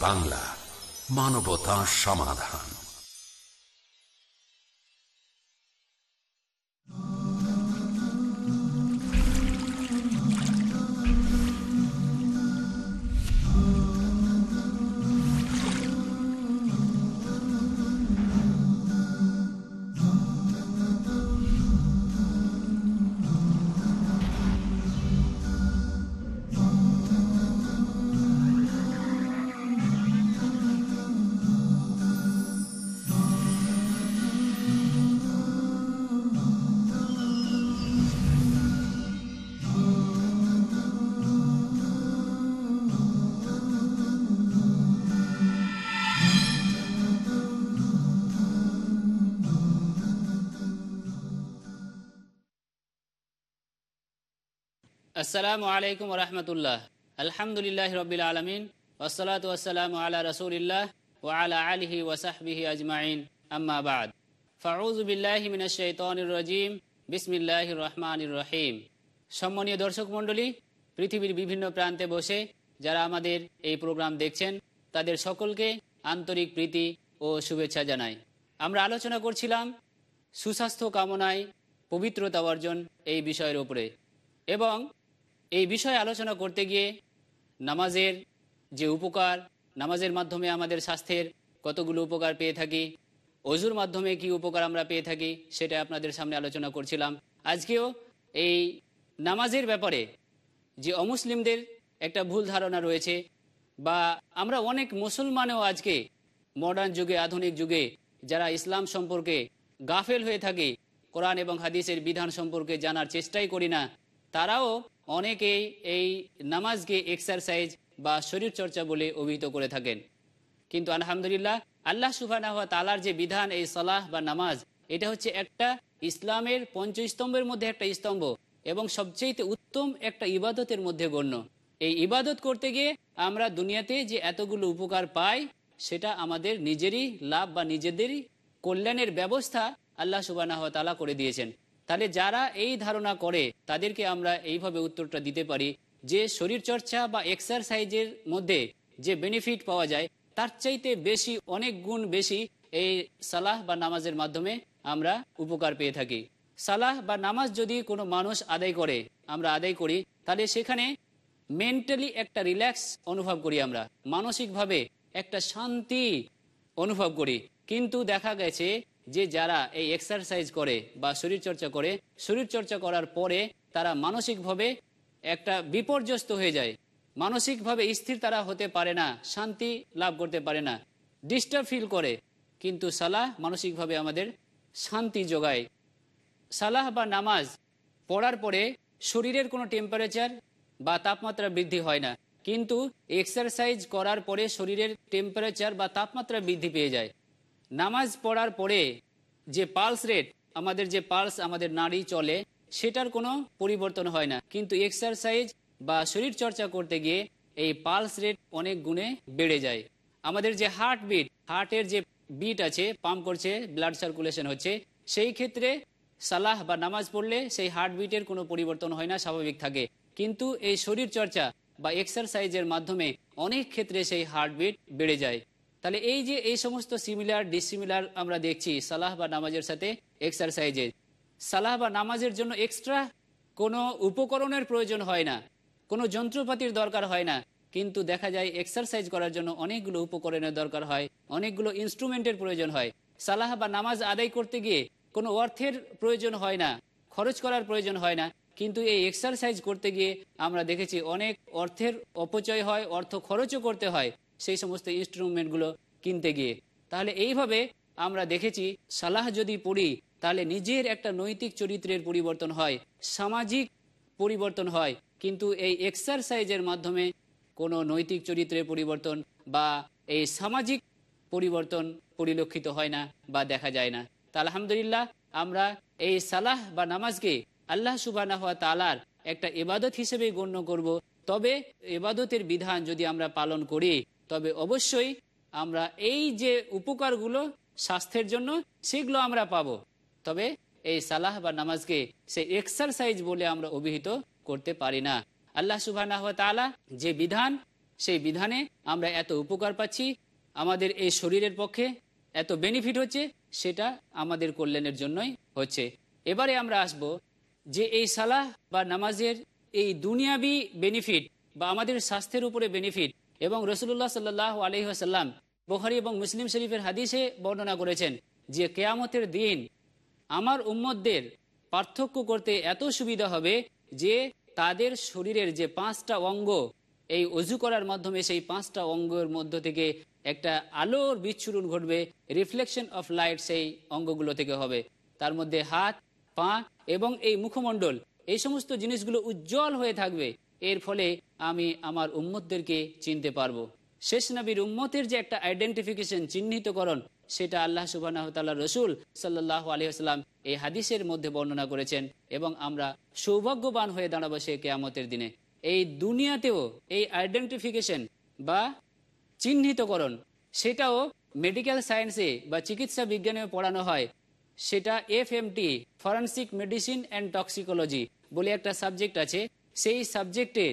বাংলা মানবতা সমাধান। আসসালামু আলাইকুম রহমতুল্লাহ। আলহামদুলিল্লাহ রবিল আলমিন ওসলাত ওসালাম আলা রসুলিল্লাহ ও আলা আলহি ওসাহবিহি আজমাইন। আম্মাবাদ ফাউজুবিল্লাহ মিনাশাইতনির রাজিম। বিসমিল্লাহ রহমান রহিম। সম্মানীয় দর্শক মণ্ডলী, পৃথিবীর বিভিন্ন প্রান্তে বসে যারা আমাদের এই প্রোগ্রাম দেখছেন, তাদের সকলকে আন্তরিক প্রীতি ও শুভেচ্ছা জানাই। আমরা আলোচনা করছিলাম সুস্বাস্থ্য কামনায় পবিত্রতা অর্জন এই বিষয়ের উপরে। এবং এই বিষয়ে আলোচনা করতে গিয়ে নামাজের যে উপকার, নামাজের মাধ্যমে আমাদের স্বাস্থ্যের কতগুলো উপকার পেয়ে থাকি, অজুর মাধ্যমে কি উপকার আমরা পেয়ে থাকি, সেটা আপনাদের সামনে আলোচনা করছিলাম। আজকেও এই নামাজের ব্যাপারে যে অমুসলিমদের একটা ভুল ধারণা রয়েছে বা আমরা অনেক মুসলমানও আজকে মডার্ন যুগে, আধুনিক যুগে যারা ইসলাম সম্পর্কে গাফেল হয়ে থাকে, কোরআন এবং হাদিসের বিধান সম্পর্কে জানার চেষ্টাই করি না, তারাও অনেকেই এই নামাজকে এক্সারসাইজ বা শরীর চর্চা বলে অভিহিত করে থাকেন। কিন্তু আলহামদুলিল্লাহ, আল্লাহ সুফানা তালার যে বিধান, এই সলাহ বা নামাজ, এটা হচ্ছে একটা ইসলামের পঞ্চস্তম্ভের মধ্যে একটা স্তম্ভ এবং সবচেয়ে উত্তম একটা ইবাদতের মধ্যে গণ্য। এই ইবাদত করতে গিয়ে আমরা দুনিয়াতে যে এতগুলো উপকার পাই, সেটা আমাদের নিজেরই লাভ বা নিজেদেরই কল্যাণের ব্যবস্থা আল্লাহ সুবানাহ তালা করে দিয়েছেন। তাহলে যারা এই ধারণা করে, তাদেরকে আমরা এইভাবে উত্তরটা দিতে পারি যে শরীরচর্চা বা এক্সারসাইজের মধ্যে যে বেনিফিট পাওয়া যায়, তার চাইতে বেশি, অনেক গুণ বেশি এই সালাহ বা নামাজের মাধ্যমে আমরা উপকার পেয়ে থাকি। সালাহ বা নামাজ যদি কোনো মানুষ আদায় করে, আমরা আদায় করি, তাহলে সেখানে মেন্টালি একটা রিল্যাক্স অনুভব করি আমরা, মানসিকভাবে একটা শান্তি অনুভব করি। কিন্তু দেখা গেছে যে যারা এই এক্সারসাইজ করে বা শরীরচর্চা করে, শরীরচর্চা করার পরে তারা মানসিকভাবে একটা বিপর্যস্ত হয়ে যায়। মানসিকভাবে স্থির তারা হতে পারে না, শান্তি লাভ করতে পারে না ডিস্টার্ব ফিল করে। কিন্তু সালাহ মানসিকভাবে আমাদের শান্তি যোগায়। সালাহ বা নামাজ পড়ার পরে শরীরের কোনো টেম্পারেচার বা তাপমাত্রা বৃদ্ধি হয় না। কিন্তু এক্সারসাইজ করার পরে শরীরের টেম্পারেচার বা তাপমাত্রা বৃদ্ধি পেয়ে যায়। নামাজ পড়ার পরে যে পালস রেট, আমাদের যে পালস আমাদের নাড়ি চলে, সেটার কোনো পরিবর্তন হয় না। কিন্তু এক্সারসাইজ বা শরীর চর্চা করতে গিয়ে এই পালস রেট অনেক গুণে বেড়ে যায়। আমাদের যে হার্ট বিট হার্টের যে বিট আছে পাম্প করছে ব্লাড সার্কুলেশন হচ্ছে, সেই ক্ষেত্রে সালাহ বা নামাজ পড়লে সেই হার্ট বিটের কোনো পরিবর্তন হয় না, স্বাভাবিক থাকে। কিন্তু এই শরীর চর্চা বা এক্সারসাইজের মাধ্যমে অনেক ক্ষেত্রে সেই হার্টবিট বেড়ে যায়। তাহলে এই যে এই সমস্ত সিমিলার ডিসিমিলার আমরা দেখছি, সালাহ বা নামাজের সাথে এক্সারসাইজের সালাহ বা নামাজের জন্য এক্সট্রা কোনো উপকরণের প্রয়োজন হয় না, কোনো যন্ত্রপাতির দরকার হয় না, কিন্তু দেখা যায় এক্সারসাইজ করার জন্য অনেকগুলো উপকরণের দরকার হয়, অনেকগুলো ইনস্ট্রুমেন্টের প্রয়োজন হয়। সালাহ বা নামাজ আদায় করতে গিয়ে কোনো অর্থের প্রয়োজন হয় না, খরচ করার প্রয়োজন হয় না, কিন্তু এই এক্সারসাইজ করতে গিয়ে আমরা দেখেছি অনেক অর্থের অপচয় হয়, অর্থ খরচও করতে হয়। সেই সমস্ত ইনস্ট্রুমেন্টগুলো কিনতে গিয়ে। তাহলে এইভাবে আমরা দেখেছি, সালাহ যদি পড়ি, তাহলে নিজের একটা নৈতিক চরিত্রের পরিবর্তন হয়, সামাজিক পরিবর্তন হয়। কিন্তু এই এক্সারসাইজের মাধ্যমে কোনো নৈতিক চরিত্রের পরিবর্তন বা এই সামাজিক পরিবর্তন পরিলক্ষিত হয় না বা দেখা যায় না। তা আলহামদুলিল্লাহ, আমরা এই সালাহ বা নামাজকে আল্লাহ সুবাহ তালার একটা এবাদত হিসেবে গণ্য করব। তবে এবাদতের বিধান যদি আমরা পালন করি তবে অবশ্যই আমরা এই যে উপকারগুলো স্বাস্থ্যের জন্য, সেগুলো আমরা পাব। তবে এই সালাহ বা নামাজকে সেই এক্সারসাইজ বলে আমরা অভিহিত করতে পারি না। আল্লাহ সুবাহ তালা যে বিধান, সেই বিধানে আমরা এত উপকার পাচ্ছি, আমাদের এই শরীরের পক্ষে এত বেনিফিট হচ্ছে, সেটা আমাদের কল্যাণের জন্যই হচ্ছে। এবারে আমরা আসব যে এই সালাহ বা নামাজের এই দুনিয়াবি বেনিফিট বা আমাদের স্বাস্থ্যের উপরে বেনিফিট এবং রসুল্লাহ সাল্লাহ আলহিহাসাল্লাম বোখারি এবং মুসলিম শরীফের হাদিসে বর্ণনা করেছেন যে কেয়ামতের দিন আমার উম্মতদের পার্থক্য করতে এত সুবিধা হবে যে তাদের শরীরের যে পাঁচটা অঙ্গ, এই অজু করার মাধ্যমে সেই পাঁচটা অঙ্গের মধ্য থেকে একটা আলোর বিচ্ছুরণ ঘটবে, রিফ্লেকশন অফ লাইট সেই অঙ্গগুলো থেকে হবে। তার মধ্যে হাত, পা এবং এই মুখমণ্ডল, এই সমস্ত জিনিসগুলো উজ্জ্বল হয়ে থাকবে। এর ফলে আমি আমার উম্মতদেরকে চিনতে পারব। শেষ নবীর উম্মতের যে একটা আইডেন্টিফিকেশন চিহ্নিতকরণ, সেটা আল্লাহ সুবাহ রসুল সাল্লাহ আলহিহাস্লাম এই হাদিসের মধ্যে বর্ণনা করেছেন এবং আমরা সৌভাগ্যবান হয়ে দাঁড়াবো সে কেয়ামতের দিনে। এই দুনিয়াতেও এই আইডেন্টিফিকেশন বা চিহ্নিতকরণ, সেটাও মেডিকেল সায়েন্সে বা চিকিৎসা বিজ্ঞানেও পড়ানো হয়। সেটা F MT forensic medicine and toxicology বলে একটা সাবজেক্ট আছে। সেই সাবজেক্টে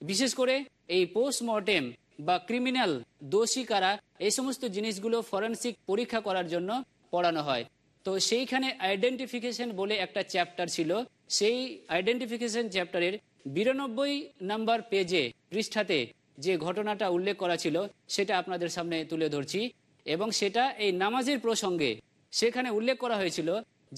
বিশেষ করে এই পোস্টমর্টেম বা ক্রিমিনাল দোষী কারা এই সমস্ত জিনিসগুলো ফরেন্সিক পরীক্ষা করার জন্য পড়ানো হয়। তো সেইখানে আইডেন্টিফিকেশন বলে একটা চ্যাপ্টার ছিল। সেই আইডেন্টিফিকেশন চ্যাপ্টারের বিরানব্বই নাম্বার পেজে পৃষ্ঠাতে যে ঘটনাটা উল্লেখ করা ছিল, সেটা আপনাদের সামনে তুলে ধরছি। এবং সেটা এই নামাজের প্রসঙ্গে সেখানে উল্লেখ করা হয়েছিল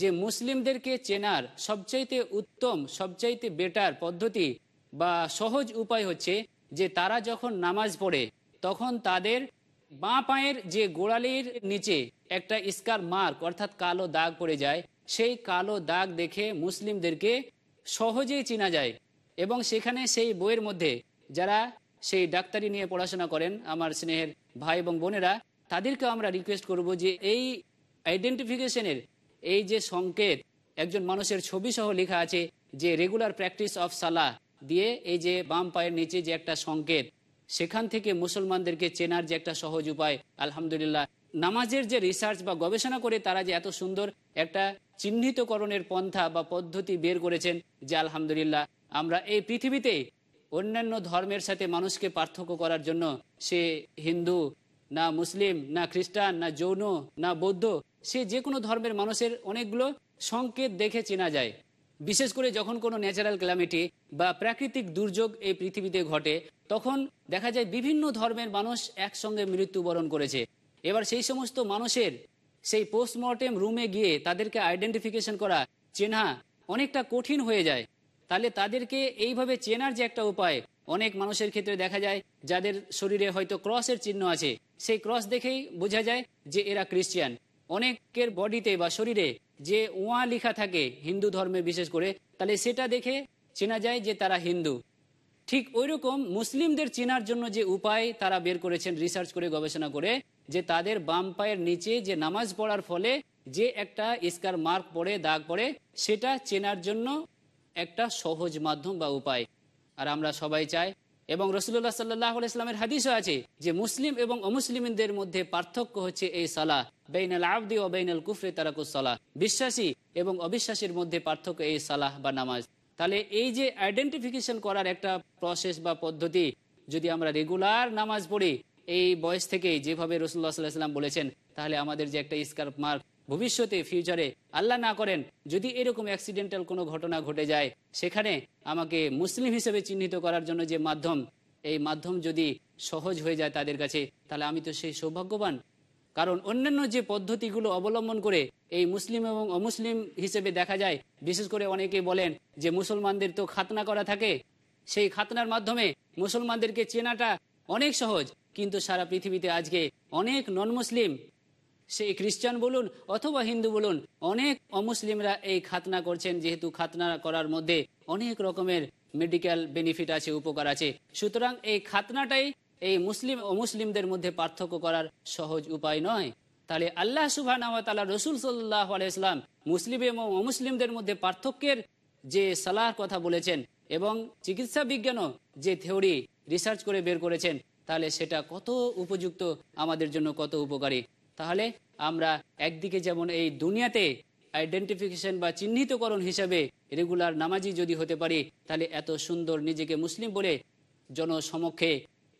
যে, মুসলিমদেরকে চেনার সবচাইতে উত্তম, সবচাইতে বেটার পদ্ধতি বা সহজ উপায় হচ্ছে যে তারা যখন নামাজ পড়ে, তখন তাদের বাঁ পায়ের যে গোড়ালির নিচে একটা স্কার মার্ক, অর্থাৎ কালো দাগ পড়ে যায়, সেই কালো দাগ দেখে মুসলিমদেরকে সহজেই চেনা যায়। এবং সেখানে সেই বইয়ের মধ্যে যারা সেই ডাক্তারি নিয়ে পড়াশোনা করেন, আমার স্নেহের ভাই এবং বোনেরা তাদেরকে আমরা রিকোয়েস্ট করব যে এই আইডেন্টিফিকেশনের এই যে সংকেত, একজন মানুষের ছবি সহ লেখা আছে যে রেগুলার প্র্যাকটিস অফ সালাহ দিয়ে এই যে বাম পায়ের নিচে যে একটা সংকেত, সেখান থেকে মুসলমানদেরকে চেনার যে একটা সহজ উপায়, আলহামদুলিল্লাহ। নামাজের যে রিসার্চ বা গবেষণা করে তারা যে এত সুন্দর একটা চিহ্নিতকরণের পন্থা বা পদ্ধতি বের করেছেন, যে আলহামদুলিল্লাহ আমরা এই পৃথিবীতে অন্যান্য ধর্মের সাথে মানুষকে পার্থক্য করার জন্য সে হিন্দু, না মুসলিম, না খ্রিস্টান, না যৌন, না বৌদ্ধ, সে যে কোনো ধর্মের মানুষের অনেকগুলো সংকেত দেখে চেনা যায়। বিশেষ করে যখন কোনো ন্যাচারাল ক্যালামিটি বা প্রাকৃতিক দুর্যোগ এই পৃথিবীতে ঘটে, তখন দেখা যায় বিভিন্ন ধর্মের মানুষ একসঙ্গে মৃত্যুবরণ করেছে। এবার সেই সমস্ত মানুষের সেই পোস্টমর্টেম রুমে গিয়ে তাদেরকে আইডেন্টিফিকেশন করা, চেনা অনেকটা কঠিন হয়ে যায়। তাহলে তাদেরকে এইভাবে চেনার যে একটা উপায়, অনেক মানুষের ক্ষেত্রে দেখা যায় যাদের শরীরে হয়তো ক্রসের চিহ্ন আছে, সেই ক্রস দেখেই বোঝা যায় যে এরা ক্রিশ্চিয়ান অনেকের বডিতে বা শরীরে যে ওয়া লেখা থাকে হিন্দু ধর্মে বিশেষ করে, তাহলে সেটা দেখে চেনা যায় যে তারা হিন্দু। ঠিক ওই রকম মুসলিমদের চেনার জন্য যে উপায় তারা বের করেছেন রিসার্চ করে, গবেষণা করে, যে তাদের বাম পায়ের নিচে যে নামাজ পড়ার ফলে যে একটা স্কার মার্ক পড়ে, দাগ পড়ে, সেটা চেনার জন্য একটা সহজ মাধ্যম বা উপায়। আর আমরা সবাই চাই এবং রসুল্লাহ সাল্লাহ ইসলামের হাদিসও আছে যে মুসলিম এবং অমুসলিমদের মধ্যে পার্থক্য হচ্ছে এই সালাহ। বেইনাল আবদি ও বেইনাল কুফরে তারাকুস সালাহ। বিশ্বাসী এবং অবিশ্বাসীর মধ্যে পার্থক্য এই সালাহ বা নামাজ। তাহলে এই যে আইডেন্টিফিকেশন করার একটা প্রসেস বা পদ্ধতি, যদি আমরা রেগুলার নামাজ পড়ি, এই বয়স থেকেই যেভাবে রসুল্লাহ সাল্লাহ সাল্লাম বলেছেন, তাহলে আমাদের যে একটা স্কার্প মার্ক ভবিষ্যতে ফিউচারে আল্লাহ না করেন, যদি এরকম অ্যাক্সিডেন্টাল কোনো ঘটনা ঘটে যায়, সেখানে আমাকে মুসলিম হিসেবে চিহ্নিত করার জন্য যে মাধ্যম, এই মাধ্যম যদি সহজ হয়ে যায় তাদের কাছে, তাহলে আমি তো সেই সৌভাগ্যবান। কারণ অন্যান্য যে পদ্ধতিগুলো অবলম্বন করে এই মুসলিম এবং অমুসলিম হিসেবে দেখা যায়, বিশেষ করে অনেকে বলেন যে মুসলমানদের তো খাতনা করা থাকে, সেই খাতনার মাধ্যমে মুসলমানদেরকে চেনাটা অনেক সহজ, কিন্তু সারা পৃথিবীতে আজকে অনেক নন মুসলিম সেই খ্রিস্টান বলুন অথবা হিন্দু বলুন, অনেক অমুসলিমরা এই খাতনা করছেন, যেহেতু খাতনা করার মধ্যে অনেক রকমের মেডিকেল বেনিফিট আছে, উপকার আছে। সুতরাং এই খাতনাটাই এই মুসলিম, অমুসলিমদের মধ্যে পার্থক্য করার সহজ উপায় নয়। তাহলে আল্লাহ সুবাহ রসুল সাল্লাহ আলাইসলাম মুসলিম এবং অমুসলিমদের মধ্যে পার্থক্যের যে সালাহর কথা বলেছেন এবং চিকিৎসা বিজ্ঞানও যে থিওরি রিসার্চ করে বের করেছেন, তাহলে সেটা কত উপযুক্ত, আমাদের জন্য কত উপকারী। তাহলে আমরা একদিকে যেমন এই দুনিয়াতে আইডেন্টিফিকেশন বা চিহ্নিতকরণ হিসাবে রেগুলার নামাজি যদি হতে পারি, তাহলে এত সুন্দর নিজেকে মুসলিম বলে জনসমক্ষে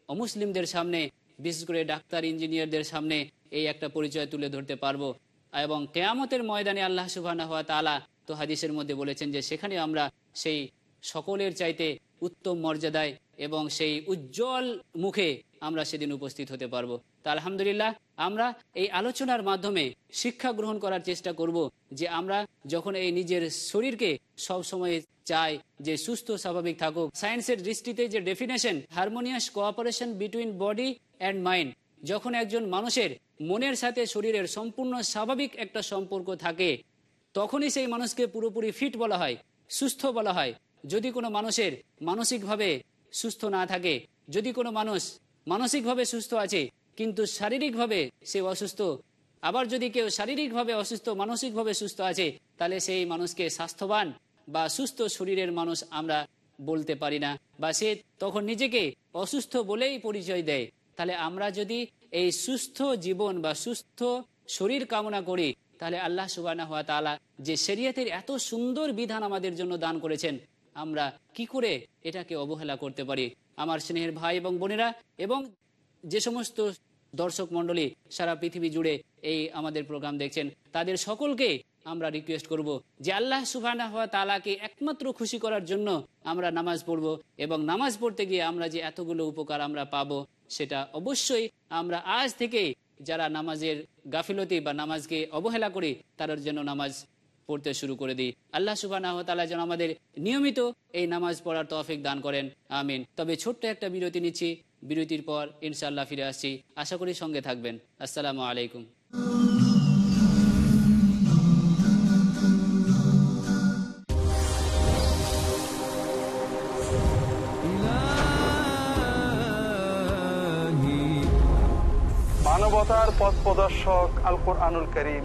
অমুসলিমদের সামনে, বিশেষ করে ডাক্তার, ইঞ্জিনিয়ারদের সামনে এই একটা পরিচয় তুলে ধরতে পারব। এবং কেয়ামতের ময়দানে আল্লাহ সুবাহ হওয়া তালা তো হাদিসের মধ্যে বলেছেন যে সেখানে আমরা সেই সকলের চাইতে উত্তম মর্যাদায় এবং সেই উজ্জ্বল মুখে আমরা সেদিন উপস্থিত হতে পারব। তা আলহামদুলিল্লাহ, আমরা এই আলোচনার মাধ্যমে শিক্ষা গ্রহণ করার চেষ্টা করব যে আমরা যখন এই নিজের শরীরকে সব সময় চাই যে সুস্থ, স্বাভাবিক থাকুক, সায়েন্সের দৃষ্টিতে যে definition harmonious cooperation between body and mind যখন একজন মানুষের মনের সাথে শরীরের সম্পূর্ণ স্বাভাবিক একটা সম্পর্ক থাকে, তখনই সেই মানুষকে পুরোপুরি ফিট বলা হয়, সুস্থ বলা হয়। যদি কোনো মানুষের মানসিকভাবে সুস্থ না থাকে। যদি কোনো মানুষ মানসিকভাবে সুস্থ আছে, কিন্তু শারীরিকভাবে সে অসুস্থ, আবার যদি কেউ শারীরিকভাবে অসুস্থ, মানসিকভাবে সুস্থ আছে, তাহলে সেই মানুষকে স্বাস্থ্যবান বা সুস্থ শরীরের মানুষ আমরা বলতে পারি না। বা সে তখন নিজেকে অসুস্থ বলেই পরিচয় দেয়। তাহলে আমরা যদি এই সুস্থ জীবন বা সুস্থ শরীর কামনা করি, তাহলে আল্লাহ তালা যে শরিয়তের এত সুন্দর বিধান আমাদের জন্য দান করেছেন আমরা কি করে এটাকে অবহেলা করতে পারি? আমার স্নেহের ভাই এবং বোনেরা এবং যে সমস্ত দর্শক মণ্ডলী সারা পৃথিবী জুড়ে এই আমাদের প্রোগ্রাম দেখছেন, তাদের সকলকে আমরা রিকোয়েস্ট করব যে আল্লাহ সুবানা হওয়া তালাকে একমাত্র খুশি করার জন্য আমরা নামাজ পড়ব এবং নামাজ পড়তে গিয়ে আমরা যে এতগুলো উপকার আমরা পাবো সেটা অবশ্যই আমরা আজ থেকে যারা নামাজের গাফিলতি বা নামাজকে অবহেলা করি, তাদের জন্য নামাজ পড়তে শুরু করে দিই। আল্লাহ সুবাহ যেন আমাদের নিয়মিত এই নামাজ পড়ার তৌফিক দান করেন। আমিন। তবে ছোট্ট একটা বিরতি নিচ্ছি। বিরতির পর ইনশাল্লাহ ফিরে আসছি। আশা করি সঙ্গে থাকবেন। আসসালামু আলাইকুম। মানবতার পথ প্রদর্শক আল কোরআনুল করিম।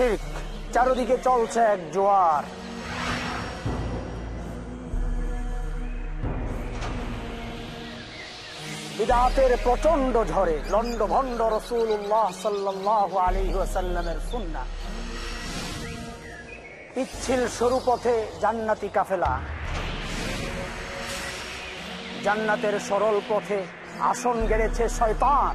শিখ চারদিকে চলছে এক জোয়ার। বিদাতের প্রচণ্ড ঝড়ে লন্ড ভন্ড রসুল্লাহ সাল্লাহ আলী সাল্লামের সুন্না পিচ্ছিল সরু পথে জান্নাতি কাফেলা। জান্নাতের সরল পথে আসন গেড়েছে শয়তান।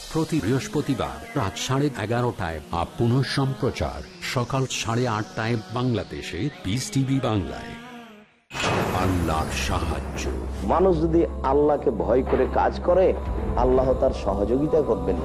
প্রতি বৃহস্পতিবার রাত সাড়ে এগারোটায় বা পুনঃ সম্প্রচার। সকাল সাড়ে আটটায় বাংলাদেশে পিস টিভি বাংলায়। আল্লাহর সাহায্য। মানুষ যদি আল্লাহকে ভয় করে কাজ করে আল্লাহ তার সহযোগিতা করবেন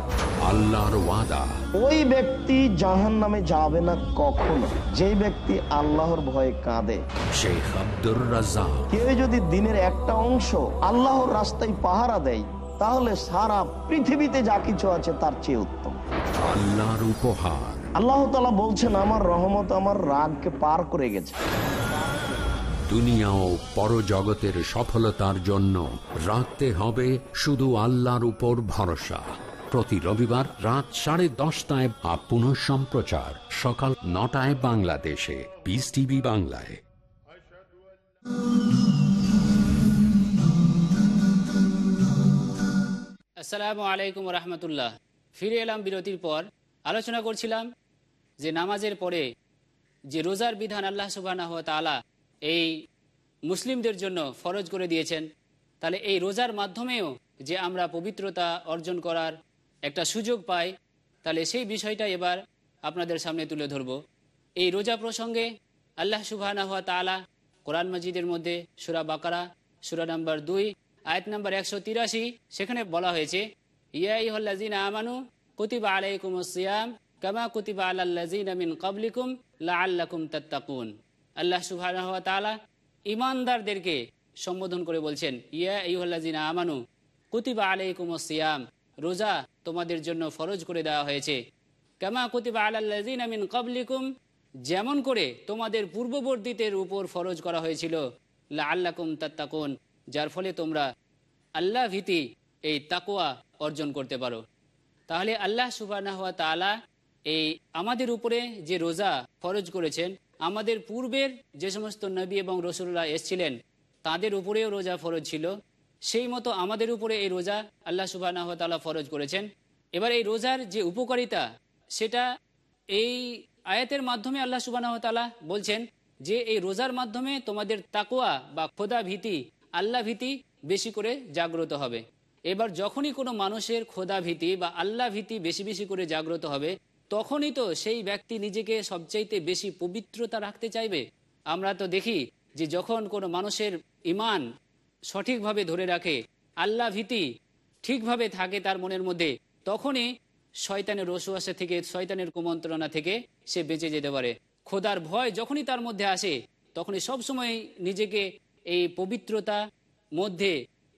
আল্লাহর ওয়াদা। ওই ব্যক্তি জাহান নামে যাবে না কখনো। যে ব্যক্তি আল্লাহর ভয়ে কাঁদে। শেখ আব্দুর কেউ যদি দিনের একটা অংশ আল্লাহর রাস্তায় পাহারা দেয় তাহলে সারা পৃথিবীতে যা কিছু আছে তার চেয়ে উত্তম। আল্লাহর উপহার। আল্লাহ তালা বলছেন আমার রহমত আমার রাগকে পার করে গেছে। দুনিয়া ও পরজগতের সফলতার জন্য রাখতে হবে শুধু আল্লাহর উপর ভরসা। প্রতি রবিবার রাত সাড়ে দশটায় বা পুনঃ সম্প্রচার সকাল নটায় বাংলাদেশে। পিস টিভি বাংলায়। আসসালামু আলাইকুম রহমতুল্লাহ। ফিরে এলাম বিরতির পর। আলোচনা করছিলাম যে নামাজের পরে যে রোজার বিধান আল্লাহ সুবাহ তালা এই মুসলিমদের জন্য ফরজ করে দিয়েছেন, তাহলে এই রোজার মাধ্যমেও যে আমরা পবিত্রতা অর্জন করার একটা সুযোগ পাই, তাহলে সেই বিষয়টা এবার আপনাদের সামনে তুলে ধরব। এই রোজা প্রসঙ্গে আল্লাহ সুবাহ তালা কোরআন মজিদের মধ্যে সুরা বাকারা, সুরা নাম্বার দুই আয়াত নম্বর একশো তিরাশি, সেখানে বলা হয়েছে আমানু কুতিবা আলাইকুম কুতিবা মিন লাআল্লাকুম তাত্তাকুন। আল্লাহ ইমানদারদেরকে সম্বোধন করে বলছেন, ইয়া আমানু কুতিবা আলাইকুম সিয়াম, রোজা তোমাদের জন্য ফরজ করে দেওয়া হয়েছে। কামা কুতিবা আলাল্লাজিন মিন কাবলিকুম যেমন করে তোমাদের পূর্ববর্তীদের উপর ফরজ করা হয়েছিল লা আল্লাকুম তাত্তাকুন। যার ফলে তোমরা আল্লাহ ভীতি, এই তাকোয়া অর্জন করতে পারো। তাহলে আল্লাহ সুবাহ তালা এই আমাদের উপরে যে রোজা ফরজ করেছেন, আমাদের পূর্বের যে সমস্ত নবী এবং রসুল্লাহ এসছিলেন, তাদের উপরেও রোজা ফরজ ছিল। সেই মতো আমাদের উপরে এই রোজা আল্লাহ সুবাহ ফরজ করেছেন। এবার এই রোজার যে উপকারিতা, সেটা এই আয়াতের মাধ্যমে আল্লাহ সুবাহ তালা বলছেন যে এই রোজার মাধ্যমে তোমাদের তাকোয়া বা খোদা ভীতি আল্লাহ ভীতি বেশি করে জাগ্রত হবে। এবার যখনই কোনো মানুষের খোদা ভীতি বা আল্লাহ ভীতি বেশি বেশি করে জাগ্রত হবে, তখনই তো সেই ব্যক্তি নিজেকে সবচাইতে বেশি পবিত্রতা রাখতে চাইবে। আমরা তো দেখি যে যখন কোনো মানুষের ইমান সঠিকভাবে ধরে রাখে, আল্লাহ ভীতি ঠিকভাবে থাকে তার মনের মধ্যে, তখনই শয়তানের রসুয়াশা থেকে, শয়তানের কুমন্ত্রণা থেকে সে বেঁচে যেতে পারে। খোদার ভয় যখনই তার মধ্যে আসে, তখনই সবসময় নিজেকে এই পবিত্রতা মধ্যে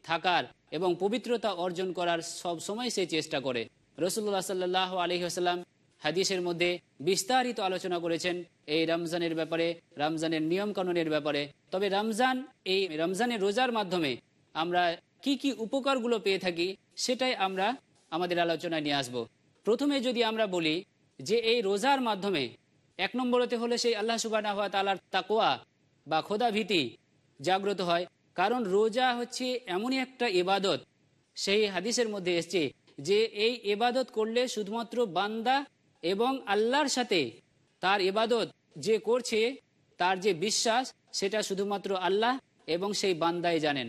থাকার এবং পবিত্রতা অর্জন করার সব সময় সে চেষ্টা করে। রসুল্লাহ সাল্লাহ আলহি আসাল্লাম হাদিসের মধ্যে বিস্তারিত আলোচনা করেছেন এই রমজানের ব্যাপারে, রমজানের নিয়ম কানুনের ব্যাপারে। তবে রমজান, এই রমজানের রোজার মাধ্যমে আমরা কি কি উপকারগুলো পেয়ে থাকি সেটাই আমরা আমাদের আলোচনায় নিয়ে আসব। প্রথমে যদি আমরা বলি যে এই রোজার মাধ্যমে এক নম্বরতে হলে সেই আল্লাহ সুবাহ তালার তাকোয়া বা খোদা ভীতি জাগ্রত হয়। কারণ রোজা হচ্ছে এমনই একটা এবাদত সেই হাদিসের মধ্যে এসছে যে, এই এবাদত করলে শুধুমাত্র বান্দা এবং আল্লাহর সাথে তার এবাদত যে করছে, তার যে বিশ্বাস, সেটা শুধুমাত্র আল্লাহ এবং সেই বান্দাই জানেন।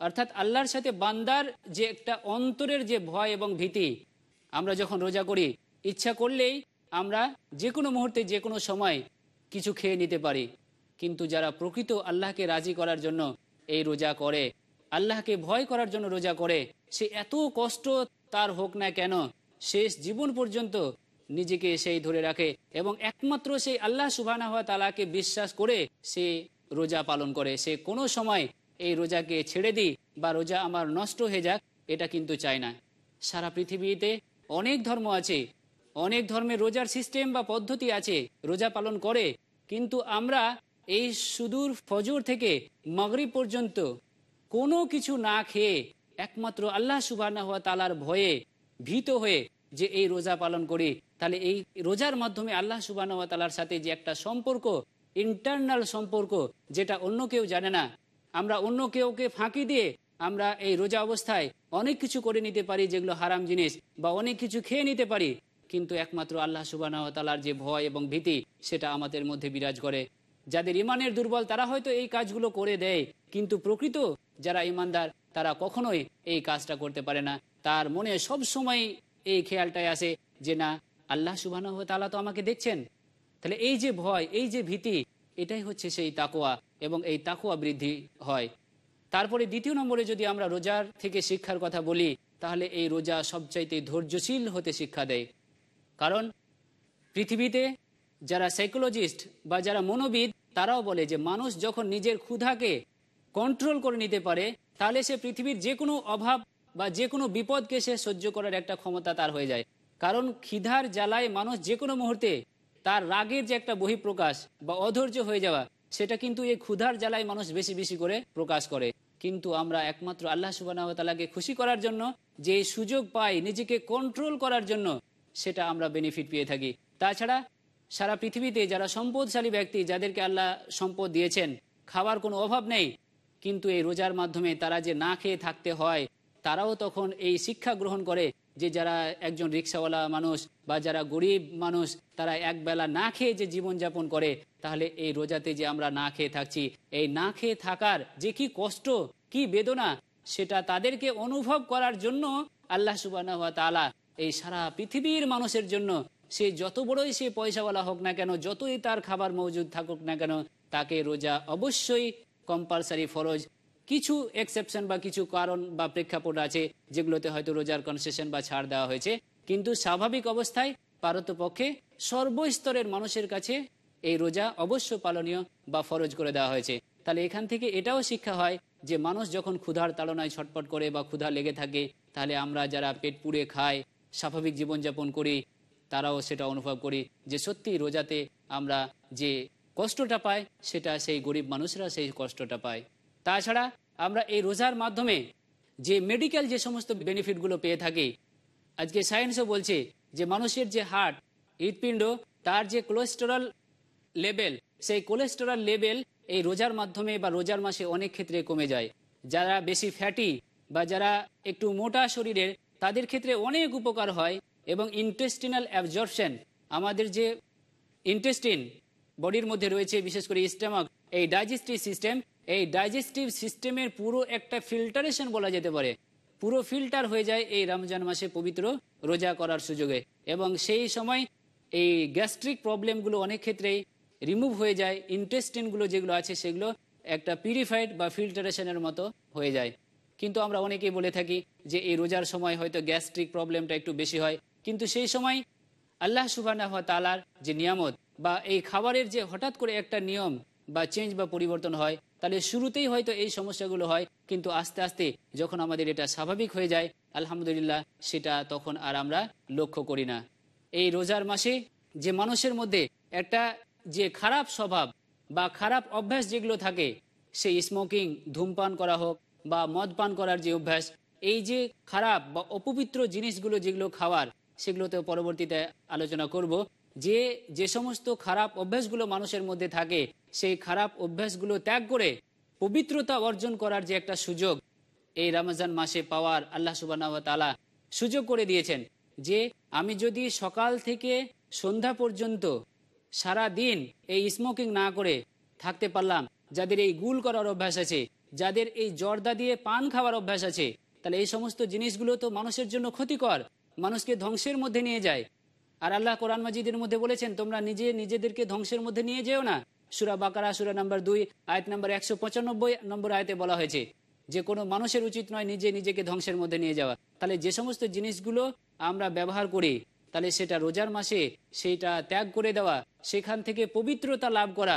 অর্থাৎ আল্লাহর সাথে বান্দার যে একটা অন্তরের যে ভয় এবং ভীতি, আমরা যখন রোজা করি, ইচ্ছা করলেই আমরা যে কোনো মুহূর্তে, যে কোনো সময় কিছু খেয়ে নিতে পারি। কিন্তু যারা প্রকৃত আল্লাহকে রাজি করার জন্য এই রোজা করে, আল্লাহকে ভয় করার জন্য রোজা করে, সে এত কষ্ট তার হোক না কেন, শেষ জীবন পর্যন্ত নিজেকে সেই ধরে রাখে এবং একমাত্র সেই আল্লাহ সুবাহ তালাকে বিশ্বাস করে সে রোজা পালন করে। সে কোনো সময় এই রোজাকে ছেড়ে দিই বা রোজা আমার নষ্ট হয়ে যাক, এটা কিন্তু চায় না। সারা পৃথিবীতে অনেক ধর্ম আছে, অনেক ধর্মের রোজার সিস্টেম বা পদ্ধতি আছে, রোজা পালন করে, কিন্তু আমরা এই সুদূর ফজর থেকে মগরিব পর্যন্ত কোনো কিছু না খেয়ে একমাত্র আল্লাহ সুবাহ তালার ভয়ে ভীত হয়ে যে এই রোজা পালন করি, তাহলে এই রোজার মাধ্যমে আল্লাহ সুবাহ তালার সাথে যে একটা সম্পর্ক ইন্টারনাল সম্পর্ক, যেটা অন্য কেউ জানে না, আমরা অন্য কেউকে ফাঁকি দিয়ে আমরা এই রোজা অবস্থায় অনেক কিছু করে নিতে পারি, যেগুলো হারাম জিনিস, বা অনেক কিছু খেয়ে নিতে পারি, কিন্তু একমাত্র আল্লাহ সুবাহ তালার যে ভয় এবং ভীতি, সেটা আমাদের মধ্যে বিরাজ করে। যাদের ইমানের দুর্বল তারা হয়তো এই কাজগুলো করে দেয়। কিন্তু প্রকৃত যারা ইমানদার তারা কখনোই এই কাজটা করতে পারে না। তার মনে সব সময় এই খেয়ালটাই আসে যে, না, আল্লাহ সুবাহ তালা তো আমাকে দেখছেন। তাহলে এই যে ভয়, এই যে ভীতি, এটাই হচ্ছে সেই তাকোয়া এবং এই তাকোয়া বৃদ্ধি হয়। তারপরে দ্বিতীয় নম্বরে যদি আমরা রোজার থেকে শিক্ষার কথা বলি, তাহলে এই রোজা সবচাইতে ধৈর্যশীল হতে শিক্ষা দেয়। কারণ পৃথিবীতে যারা সাইকোলজিস্ট বা যারা মনোবিদ তারাও বলে যে মানুষ যখন নিজের ক্ষুধাকে কন্ট্রোল করে নিতে পারে, তাহলে সে পৃথিবীর যে কোনো অভাব বা যে কোনো বিপদকে সে সহ্য করার একটা ক্ষমতা তার হয়ে যায়। কারণ খিধার জ্বালায় মানুষ যে কোনো মুহূর্তে তার রাগের যে একটা বহিঃপ্রকাশ বা অধৈর্য হয়ে যাওয়া, সেটা কিন্তু এই ক্ষুধার জ্বালায় মানুষ বেশি বেশি করে প্রকাশ করে। কিন্তু আমরা একমাত্র আল্লাহ সুবাহ তালাকে খুশি করার জন্য, যে সুযোগ পাই নিজেকে কন্ট্রোল করার জন্য, সেটা আমরা বেনিফিট পেয়ে থাকি। তাছাড়া সারা পৃথিবীতে যারা সম্পদশালী ব্যক্তি যাদেরকে আল্লাহ সম্পদ দিয়েছেন খাবার কোনো অভাব নেই। কিন্তু এই রোজার মাধ্যমে তারা যে না খেয়ে থাকতে হয়, তারাও তখন এই শিক্ষা গ্রহণ করে যে যারা একজন রিক্সাওয়ালা মানুষ বা যারা গরিব মানুষ, তারা একবেলা না খেয়ে যে জীবনযাপন করে, তাহলে এই রোজাতে যে আমরা না খেয়ে থাকছি, এই না খেয়ে থাকার যে কি কষ্ট, কি বেদনা, সেটা তাদেরকে অনুভব করার জন্য আল্লাহ সুবাহ তালা এই সারা পৃথিবীর মানুষের জন্য সে যত বড়ই সে পয়সাওয়ালা হোক না কেন, যতই তার খাবার মজুদ থাকুক না কেন, তাকে রোজা অবশ্যই কম্পালসারি ফরজ। কিছু এক্সেপশন বা কিছু কারণ বা প্রেক্ষাপট আছে যেগুলোতে হয়তো রোজার কনসেশন বা ছাড় দেওয়া হয়েছে। কিন্তু স্বাভাবিক অবস্থায় পারতপক্ষে সর্বস্তরের মানুষের কাছে এই রোজা অবশ্য পালনীয় বা ফরজ করে দেওয়া হয়েছে। তাহলে এখান থেকে এটাও শিক্ষা হয় যে মানুষ যখন ক্ষুধার তাড়নায় ছটপট করে বা ক্ষুধা লেগে থাকে, তাহলে আমরা যারা পেট পুড়ে খাই, স্বাভাবিক জীবনযাপন করি তারাও সেটা অনুভব করি যে সত্যি রোজাতে আমরা যে কষ্টটা পাই, সেটা সেই গরিব মানুষরা সেই কষ্টটা পায়। তাছাড়া আমরা এই রোজার মাধ্যমে যে মেডিকেল যে সমস্ত বেনিফিটগুলো পেয়ে থাকি, আজকে সায়েন্সও বলছে যে মানুষের যে হার্ট হৃৎপিণ্ড, তার যে কোলেস্টেরল লেভেল সেই কোলেস্টেরল লেভেল এই রোজার মাধ্যমে বা রোজার মাসে অনেক ক্ষেত্রে কমে যায়। যারা বেশি ফ্যাটি বা যারা একটু মোটা শরীরের, তাদের ক্ষেত্রে অনেক উপকার হয়। এবং ইন্টেস্টিনাল অ্যাবজর্পশন আমাদের যে ইন্টেস্টিন বডির মধ্যে রয়েছে, বিশেষ করে স্টেমাক এই ডাইজেস্টিভ সিস্টেম এই ডাইজেস্টিভ সিস্টেমের পুরো একটা ফিল্টারেশন বলা যেতে পারে। পুরো ফিল্টার হয়ে যায় এই রমজান মাসে পবিত্র রোজা করার সুযোগে এবং সেই সময় এই গ্যাস্ট্রিক প্রবলেমগুলো অনেক ক্ষেত্রেই রিমুভ হয়ে যায় ইন্টেস্টিনগুলো যেগুলো আছে সেগুলো একটা পিউরিফাইড বা ফিল্টারেশনের মতো হয়ে যায়। কিন্তু আমরা অনেকেই বলে থাকি যে এই রোজার সময় হয়তো গ্যাস্ট্রিক প্রবলেমটা একটু বেশি হয় কিন্তু সেই সময় আল্লাহ সুবাহ তালার যে নিয়ামত বা এই খাবারের যে হঠাৎ করে একটা নিয়ম বা চেঞ্জ বা পরিবর্তন হয়, তাহলে শুরুতেই হয়তো এই সমস্যাগুলো হয়, কিন্তু আস্তে আস্তে যখন আমাদের এটা স্বাভাবিক হয়ে যায়, আলহামদুলিল্লাহ সেটা তখন আর আমরা লক্ষ্য করি না। এই রোজার মাসে যে মানুষের মধ্যে একটা যে খারাপ স্বভাব বা খারাপ অভ্যাস যেগুলো থাকে, সেই স্মোকিং ধূমপান করা হোক বা মদ পান করার যে অভ্যাস, এই যে খারাপ বা অপবিত্র জিনিসগুলো যেগুলো খাওয়ার সেগুলোতে পরবর্তীতে আলোচনা করব। যে যে সমস্ত খারাপ অভ্যাসগুলো মানুষের মধ্যে থাকে, সেই খারাপ অভ্যাসগুলো ত্যাগ করে পবিত্রতা অর্জন করার যে একটা সুযোগ, এই রমজান মাসে পাওয়ার আল্লাহ সুবাহ তালা সুযোগ করে দিয়েছেন যে, আমি যদি সকাল থেকে সন্ধ্যা পর্যন্ত সারা দিন এই স্মোকিং না করে থাকতে পারলাম, যাদের এই গুল করার অভ্যাস আছে, যাদের এই জর্দা দিয়ে পান খাওয়ার অভ্যাস আছে, তাহলে এই সমস্ত জিনিসগুলো তো মানুষের জন্য ক্ষতিকর। মানুষকে ধ্বংসের মধ্যে নিয়ে যায়। আর আল্লাহ কোরআন মাজিদের মধ্যে বলেছেন, তোমরা নিজে নিজেদেরকে ধ্বংসের মধ্যে নিয়ে যেও না। সুরা বাকারা, সুরা নাম্বার দুই, আয়াত নাম্বার একশো পঁচানব্বই নম্বর আয়তে বলা হয়েছে, যে কোনো মানুষের উচিত নয় নিজে নিজেকে ধ্বংসের মধ্যে নিয়ে যাওয়া। তাহলে যে সমস্ত জিনিসগুলো আমরা ব্যবহার করি, তাহলে সেটা রোজার মাসে সেইটা ত্যাগ করে দেওয়া, সেখান থেকে পবিত্রতা লাভ করা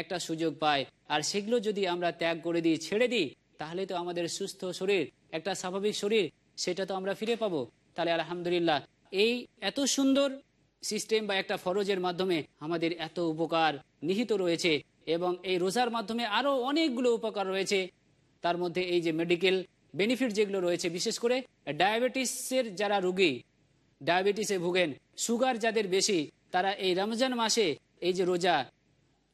একটা সুযোগ পায়। আর সেগুলো যদি আমরা ত্যাগ করে দিই, ছেড়ে দিই, তাহলে তো আমাদের সুস্থ শরীর, একটা স্বাভাবিক শরীর, সেটা তো আমরা ফিরে পাবো। তাহলে আলহামদুলিল্লাহ। এই এত সুন্দর সিস্টেম বা একটা ফরজের মাধ্যমে আমাদের এত উপকার নিহিত রয়েছে এবং এই রোজার মাধ্যমে আরও অনেকগুলো উপকার রয়েছে। তার মধ্যে এই যে মেডিকেল বেনিফিট যেগুলো রয়েছে, বিশেষ করে ডায়াবেটিসের যারা রুগী ডায়াবেটিসে ভুগেন সুগার যাদের বেশি, তারা এই রমজান মাসে এই যে রোজা,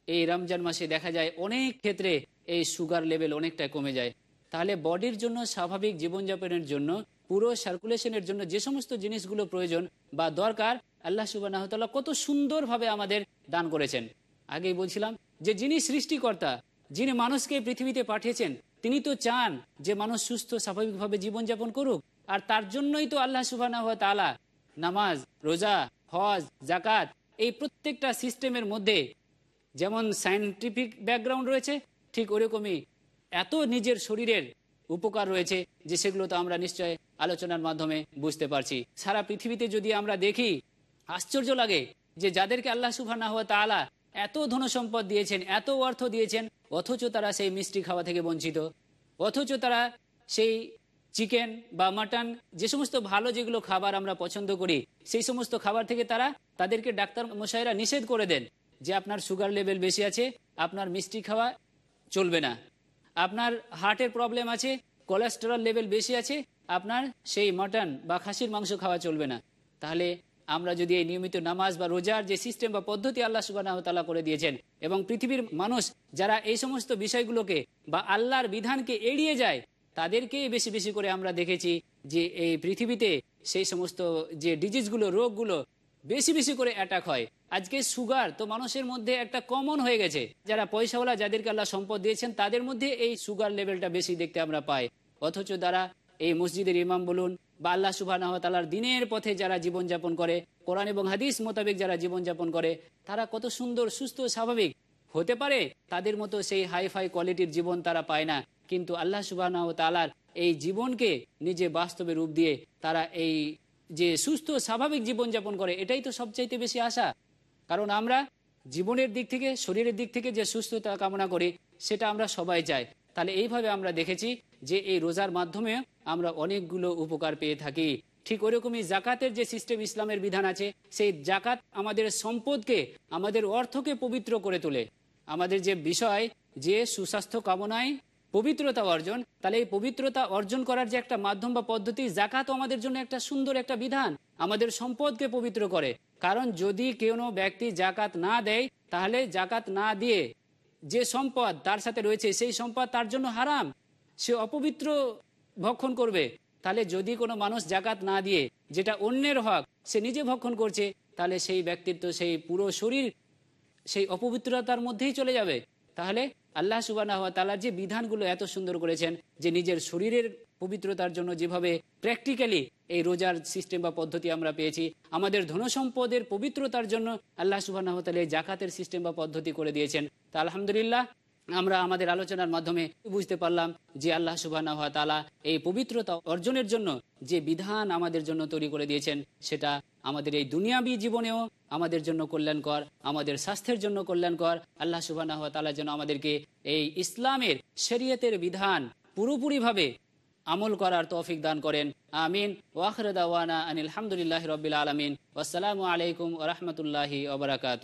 এই রমজান মাসে দেখা যায় অনেক ক্ষেত্রে এই সুগার লেভেল অনেকটা কমে যায়। তাহলে বডির জন্য স্বাভাবিক জীবনযাপনের জন্য পুরো সার্কুলেশনের জন্য যে সমস্ত জিনিসগুলো প্রয়োজন বা দরকার, আল্লাহ সুবাহ কত সুন্দরভাবে আমাদের দান করেছেন। আগেই বলছিলাম যে যিনি সৃষ্টিকর্তা, যিনি মানুষকে পৃথিবীতে পাঠিয়েছেন, তিনি তো চান যে মানুষ সুস্থ, স্বাভাবিকভাবে জীবনযাপন করুক। আর তার জন্যই তো আল্লাহ সুবাহ তালা নামাজ, রোজা, হজ জাকাত এই প্রত্যেকটা সিস্টেমের মধ্যে যেমন সায়েন্টিফিক ব্যাকগ্রাউন্ড রয়েছে, ঠিক ওরকমই এত নিজের শরীরের উপকার রয়েছে যে সেগুলো তো আমরা নিশ্চয় আলোচনার মাধ্যমে বুঝতে পারছি। সারা পৃথিবীতে যদি আমরা দেখি, আশ্চর্য লাগে যে যাদেরকে আল্লাহ সুবাহ তালা এত ধনসম্পদ দিয়েছেন, এত অর্থ দিয়েছেন, অথচ তারা সেই মিষ্টি খাওয়া থেকে বঞ্চিত। অথচ তারা সেই চিকেন বা মাটন, যে সমস্ত ভালো যেগুলো খাবার আমরা পছন্দ করি, সেই সমস্ত খাবার থেকে তারা তাদেরকে ডাক্তার মশাইরা নিষেধ করে দেন যে আপনার সুগার লেভেল বেশি আছে, আপনার মিষ্টি খাওয়া চলবে না। আপনার হার্টের প্রবলেম আছে কোলেস্টেরল লেভেল বেশি আছে, আপনার সেই মটন বা খাসির মাংস খাওয়া চলবে না। তাহলে আমরা যদি এই নিয়মিত নামাজ বা রোজার যে সিস্টেম বা পদ্ধতি আল্লাহ সুবাহ তালা করে দিয়েছেন এবং পৃথিবীর মানুষ যারা এই সমস্ত বিষয়গুলোকে বা আল্লাহর বিধানকে এড়িয়ে যায়, তাদেরকেই বেশি বেশি করে আমরা দেখেছি যে এই পৃথিবীতে সেই সমস্ত যে ডিজিজগুলো রোগগুলো বেশি বেশি করে অ্যাটাক হয়। আজকে সুগার তো মানুষের মধ্যে একটা কমন হয়ে গেছে। যারা পয়সাওয়ালা যাদেরকে আল্লাহ সম্পদ দিয়েছেন, তাদের মধ্যে এই সুগার লেভেলটা বেশি দেখতে আমরা পাই। অথচ দ্বারা এই মসজিদের ইমাম বলুন বা আল্লাহ সুবাহ তালার দিনের পথে যারা জীবনযাপন করে, কোরআন এবং হাদিস মোতাবেক যারা জীবনযাপন করে, তারা কত সুন্দর, সুস্থ, স্বাভাবিক। হতে পারে তাদের মতো সেই হাই ফাই কোয়ালিটির জীবন তারা পায় না। কিন্তু আল্লাহ সুবাহ তালার এই জীবনকে নিজে বাস্তবে রূপ দিয়ে তারা এই যে সুস্থ, স্বাভাবিক জীবনযাপন করে, এটাই তো সবচাইতে বেশি আশা। কারণ আমরা জীবনের দিক থেকে, শরীরের দিক থেকে যে সুস্থতা কামনা করি, সেটা আমরা সবাই চাই। তাহলে এইভাবে আমরা দেখেছি যে এই রোজার মাধ্যমে আমরা অনেকগুলো উপকার পেয়ে থাকি। ঠিক ওরকমই জাকাতের যে সিস্টেম ইসলামের বিধান আছে, সেই জাকাত আমাদের সম্পদকে, আমাদের অর্থকে পবিত্র করে তোলে। আমাদের যে বিষয়, যে সুস্বাস্থ্য কামনায় পবিত্রতা অর্জন। তাহলে এই পবিত্রতা অর্জন করার যে একটা মাধ্যম বা পদ্ধতি জাকাত আমাদের জন্য একটা সুন্দর একটা বিধান। আমাদের সম্পদকে পবিত্র করে। কারণ যদি কোনো ব্যক্তি জাকাত না দেয়, তাহলে জাকাত না দিয়ে যে সম্পদ তার সাথে রয়েছে, সেই সম্পদ তার জন্য হারাম। সে অপবিত্র ভক্ষণ করবে। তাহলে যদি কোনো মানুষ জাকাত না দিয়ে, যেটা অন্যের হক, সে নিজে ভক্ষণ করছে, তাহলে সেই ব্যক্তির তো সেই পুরো শরীর, সেই অপবিত্রতার মধ্যেই চলে যাবে। তাহলে আল্লাহ সুবাহ তালা যে বিধানগুলো এত সুন্দর করেছেন, যে নিজের শরীরের পবিত্রতার জন্য যেভাবে প্র্যাকটিক্যালি এই রোজার সিস্টেম বা পদ্ধতি আমরা পেয়েছি, আমাদের ধনসম্পদের পবিত্রতার জন্য আল্লাহ সুবাহ এই জাকাতের সিস্টেম বা পদ্ধতি করে দিয়েছেন। তা আলহামদুলিল্লাহ আমরা আমাদের আলোচনার মাধ্যমে বুঝতে পারলাম যে আল্লাহ সুবাহ তালা এই পবিত্রতা অর্জনের জন্য যে বিধান আমাদের জন্য তৈরি করে দিয়েছেন, সেটা আমাদের এই দুনিয়াবী জীবনেও আমাদের জন্য কল্যাণকর, আমাদের স্বাস্থ্যের জন্য কল্যাণকর। আল্লাহ সুবাহ তালা যেন আমাদেরকে এই ইসলামের শরীয়তের বিধান পুরোপুরিভাবে আমল করার তৌফিক দান করেন। আমিন। ওয়াখরদাওয়ানা আনিল হামদুলিল্লাহ রবিল আলমিন। আসসালামু আলাইকুম ওরহমতুল্লাহি ওবরাকাত